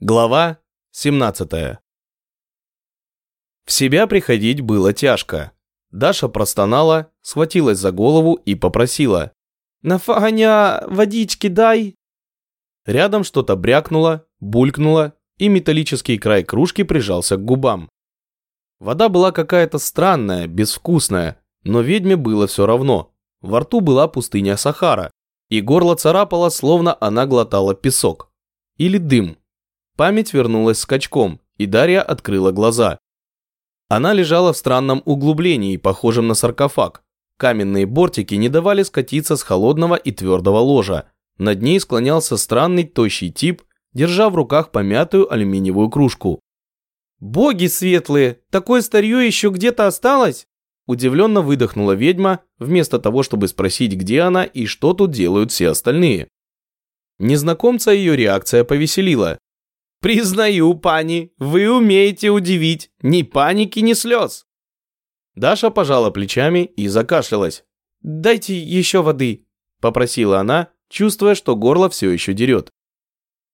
Глава 17 В себя приходить было тяжко. Даша простонала, схватилась за голову и попросила. «Нафаня, водички дай!» Рядом что-то брякнуло, булькнуло, и металлический край кружки прижался к губам. Вода была какая-то странная, безвкусная, но ведьме было все равно. Во рту была пустыня Сахара, и горло царапало, словно она глотала песок. Или дым. Память вернулась скачком, и Дарья открыла глаза. Она лежала в странном углублении, похожем на саркофаг. Каменные бортики не давали скатиться с холодного и твердого ложа. Над ней склонялся странный тощий тип, держа в руках помятую алюминиевую кружку. «Боги светлые, такое старье еще где-то осталось?» Удивленно выдохнула ведьма, вместо того, чтобы спросить, где она и что тут делают все остальные. Незнакомца ее реакция повеселила. «Признаю, пани, вы умеете удивить. Ни паники, ни слез». Даша пожала плечами и закашлялась. «Дайте еще воды», – попросила она, чувствуя, что горло все еще дерет.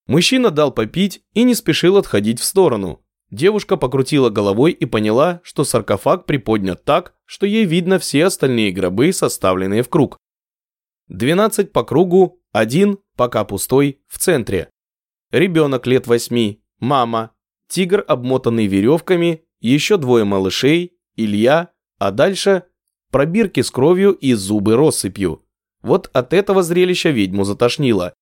Мужчина дал попить и не спешил отходить в сторону. Девушка покрутила головой и поняла, что саркофаг приподнят так, что ей видно все остальные гробы, составленные в круг. 12 по кругу, один, пока пустой, в центре. Ребенок лет восьми, мама, тигр, обмотанный веревками, еще двое малышей, Илья, а дальше пробирки с кровью и зубы россыпью. Вот от этого зрелища ведьму затошнило.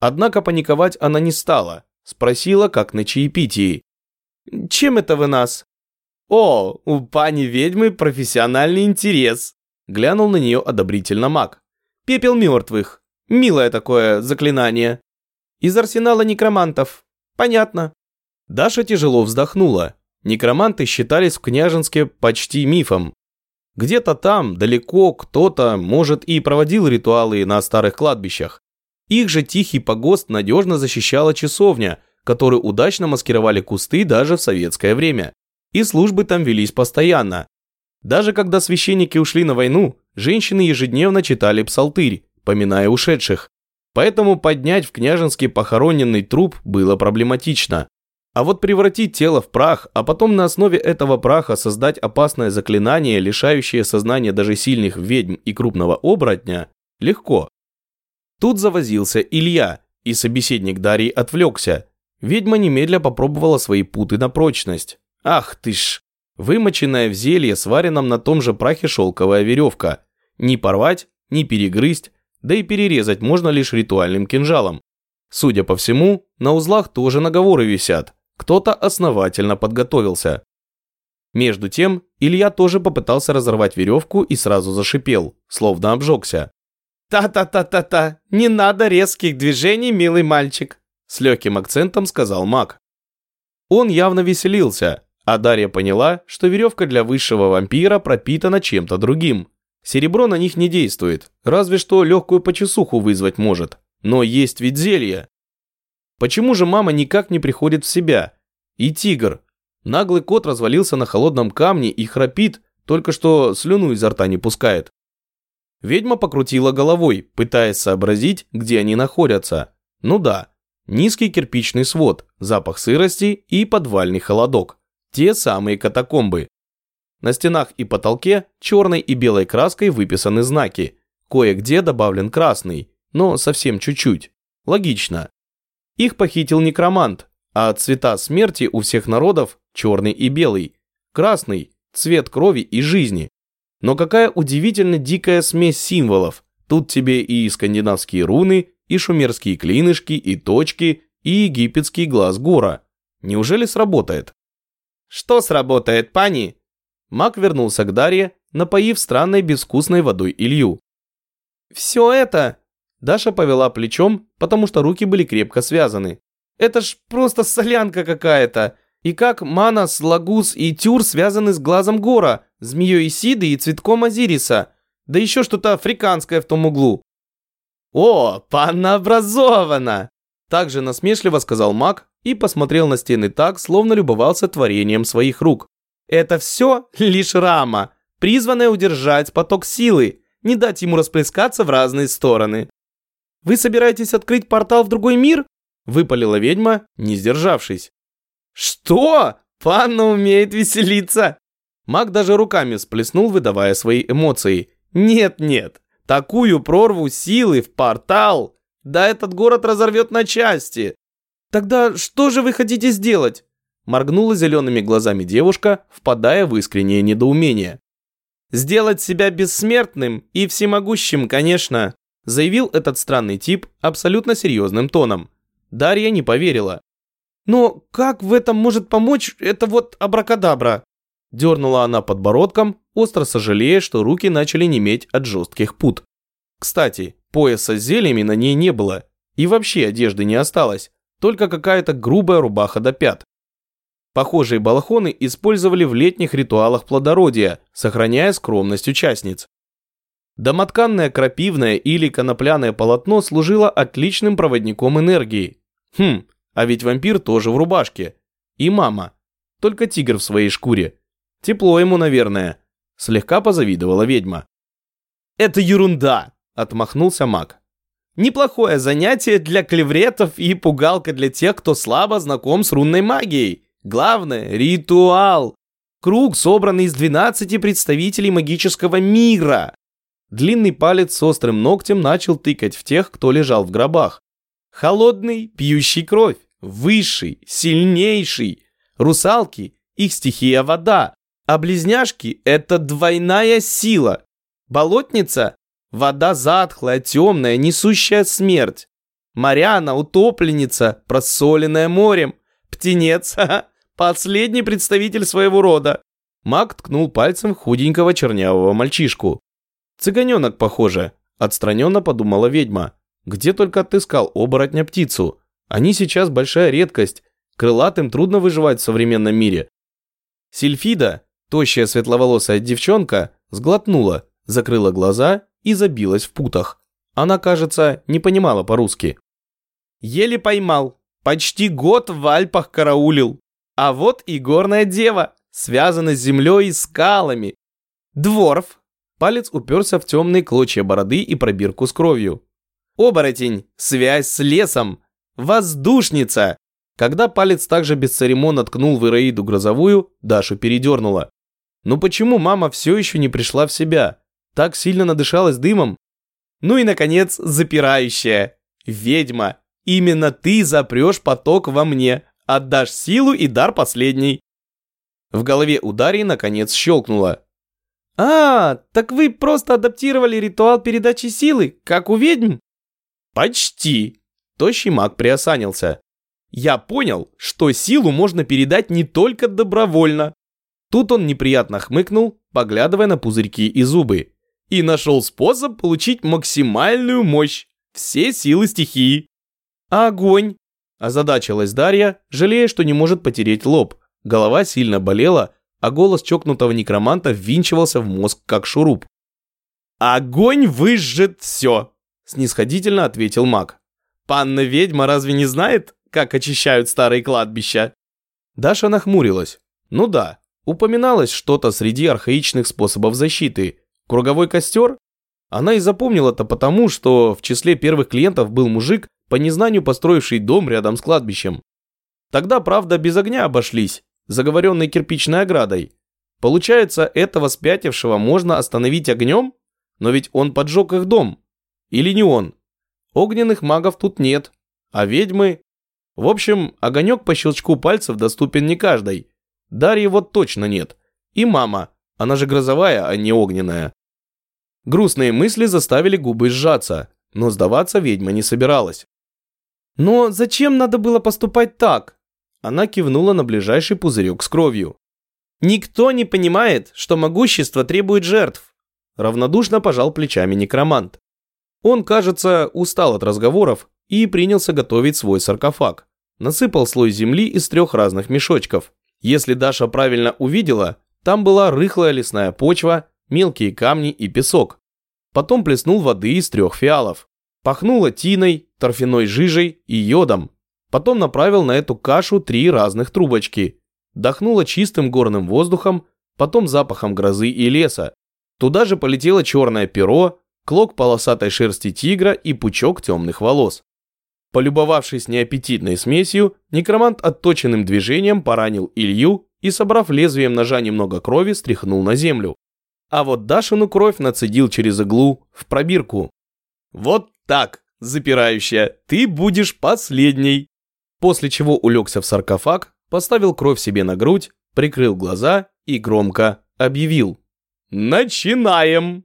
Однако паниковать она не стала, спросила, как на чаепитии. «Чем это вы нас?» «О, у пани ведьмы профессиональный интерес», глянул на нее одобрительно маг. «Пепел мертвых. Милое такое заклинание. Из арсенала некромантов. Понятно». Даша тяжело вздохнула. Некроманты считались в Княжинске почти мифом. Где-то там, далеко, кто-то, может, и проводил ритуалы на старых кладбищах. Их же тихий погост надежно защищала часовня, которую удачно маскировали кусты даже в советское время. И службы там велись постоянно. Даже когда священники ушли на войну, женщины ежедневно читали псалтырь, поминая ушедших. Поэтому поднять в княженский похороненный труп было проблематично. А вот превратить тело в прах, а потом на основе этого праха создать опасное заклинание, лишающее сознания даже сильных ведьм и крупного оборотня, легко. Тут завозился Илья, и собеседник Дарьи отвлекся. Ведьма немедля попробовала свои путы на прочность. Ах ты ж! Вымоченная в зелье, сваренном на том же прахе шелковая веревка. Не порвать, не перегрызть, да и перерезать можно лишь ритуальным кинжалом. Судя по всему, на узлах тоже наговоры висят. Кто-то основательно подготовился. Между тем, Илья тоже попытался разорвать веревку и сразу зашипел, словно обжегся. «Та-та-та-та-та, не надо резких движений, милый мальчик», с легким акцентом сказал маг. Он явно веселился, а Дарья поняла, что веревка для высшего вампира пропитана чем-то другим. Серебро на них не действует, разве что легкую почесуху вызвать может. Но есть ведь зелье. Почему же мама никак не приходит в себя? И тигр. Наглый кот развалился на холодном камне и храпит, только что слюну изо рта не пускает. Ведьма покрутила головой, пытаясь сообразить, где они находятся. Ну да, низкий кирпичный свод, запах сырости и подвальный холодок. Те самые катакомбы. На стенах и потолке черной и белой краской выписаны знаки. Кое-где добавлен красный, но совсем чуть-чуть. Логично. Их похитил некромант, а цвета смерти у всех народов черный и белый. Красный – цвет крови и жизни. Но какая удивительно дикая смесь символов. Тут тебе и скандинавские руны, и шумерские клинышки, и точки, и египетский глаз гора. Неужели сработает? Что сработает, пани? Маг вернулся к Дарье, напоив странной безвкусной водой Илью. Все это Даша повела плечом, потому что руки были крепко связаны. «Это ж просто солянка какая-то! И как Манас, Лагус и Тюр связаны с глазом Гора, змеей Исиды и цветком Азириса, да еще что-то африканское в том углу». «О, панна образована!» Также насмешливо сказал маг и посмотрел на стены так, словно любовался творением своих рук. «Это все лишь рама, призванная удержать поток силы, не дать ему расплескаться в разные стороны. Вы собираетесь открыть портал в другой мир? Выпалила ведьма, не сдержавшись. «Что? Панна умеет веселиться!» Маг даже руками сплеснул, выдавая свои эмоции. «Нет-нет, такую прорву силы в портал! Да этот город разорвет на части!» «Тогда что же вы хотите сделать?» Моргнула зелеными глазами девушка, впадая в искреннее недоумение. «Сделать себя бессмертным и всемогущим, конечно», заявил этот странный тип абсолютно серьезным тоном. Дарья не поверила. «Но как в этом может помочь это вот абракадабра?» Дернула она подбородком, остро сожалея, что руки начали неметь от жестких пут. Кстати, пояса с зельями на ней не было, и вообще одежды не осталось, только какая-то грубая рубаха до пят. Похожие балахоны использовали в летних ритуалах плодородия, сохраняя скромность участниц. Домотканное крапивное или конопляное полотно служило отличным проводником энергии. Хм, а ведь вампир тоже в рубашке. И мама. Только тигр в своей шкуре. Тепло ему, наверное. Слегка позавидовала ведьма. «Это ерунда!» – отмахнулся маг. «Неплохое занятие для клевретов и пугалка для тех, кто слабо знаком с рунной магией. Главное – ритуал. Круг, собранный из 12 представителей магического мира. Длинный палец с острым ногтем начал тыкать в тех, кто лежал в гробах. Холодный, пьющий кровь, высший, сильнейший. Русалки, их стихия вода, а близняшки – это двойная сила. Болотница – вода затхлая, темная, несущая смерть. Маряна – утопленница, просоленная морем. Птенец – последний представитель своего рода. Маг ткнул пальцем худенького чернявого мальчишку. Цыганенок, похоже, отстраненно подумала ведьма. Где только отыскал оборотня птицу. Они сейчас большая редкость. Крылатым трудно выживать в современном мире. Сильфида, тощая светловолосая девчонка, сглотнула, закрыла глаза и забилась в путах. Она, кажется, не понимала по-русски. «Еле поймал. Почти год в Альпах караулил. А вот и горная дева, связана с землей и скалами. Дворф, Палец уперся в темные клочья бороды и пробирку с кровью. Оборотень, связь с лесом, воздушница. Когда палец также бесцеремонно ткнул в Ираиду грозовую, Дашу передернула. Ну почему мама все еще не пришла в себя? Так сильно надышалась дымом? Ну и, наконец, запирающая. Ведьма, именно ты запрешь поток во мне, отдашь силу и дар последний. В голове у Дарьи наконец щелкнуло. «А, так вы просто адаптировали ритуал передачи силы, как у ведьм?» «Почти!» Тощий маг приосанился. «Я понял, что силу можно передать не только добровольно». Тут он неприятно хмыкнул, поглядывая на пузырьки и зубы. И нашел способ получить максимальную мощь. Все силы стихии. Огонь? Озадачилась Дарья, жалея, что не может потереть лоб. Голова сильно болела, а голос чокнутого некроманта ввинчивался в мозг, как шуруп. «Огонь выжжет все!» – снисходительно ответил маг. «Панна-ведьма разве не знает, как очищают старые кладбища?» Даша нахмурилась. «Ну да, упоминалось что-то среди архаичных способов защиты. Круговой костер? Она и запомнила-то потому, что в числе первых клиентов был мужик, по незнанию построивший дом рядом с кладбищем. Тогда, правда, без огня обошлись, заговоренной кирпичной оградой. Получается, этого спятившего можно остановить огнем? Но ведь он поджег их дом. Или не он? Огненных магов тут нет. А ведьмы... В общем, огонек по щелчку пальцев доступен не каждой. Дарьи вот точно нет. И мама. Она же грозовая, а не огненная. Грустные мысли заставили губы сжаться, но сдаваться ведьма не собиралась. «Но зачем надо было поступать так?» Она кивнула на ближайший пузырек с кровью. «Никто не понимает, что могущество требует жертв», равнодушно пожал плечами некромант. Он, кажется, устал от разговоров и принялся готовить свой саркофаг. Насыпал слой земли из трех разных мешочков. Если Даша правильно увидела, там была рыхлая лесная почва, мелкие камни и песок. Потом плеснул воды из трех фиалов. Пахнуло тиной, торфяной жижей и йодом. Потом направил на эту кашу три разных трубочки. Дохнуло чистым горным воздухом, потом запахом грозы и леса. Туда же полетело черное перо, клок полосатой шерсти тигра и пучок темных волос. Полюбовавшись неаппетитной смесью, некромант отточенным движением поранил Илью и, собрав лезвием ножа немного крови, стряхнул на землю. А вот Дашину кровь нацедил через иглу в пробирку. «Вот так, запирающая, ты будешь последней!» После чего улегся в саркофаг, поставил кровь себе на грудь, прикрыл глаза и громко объявил. «Начинаем!»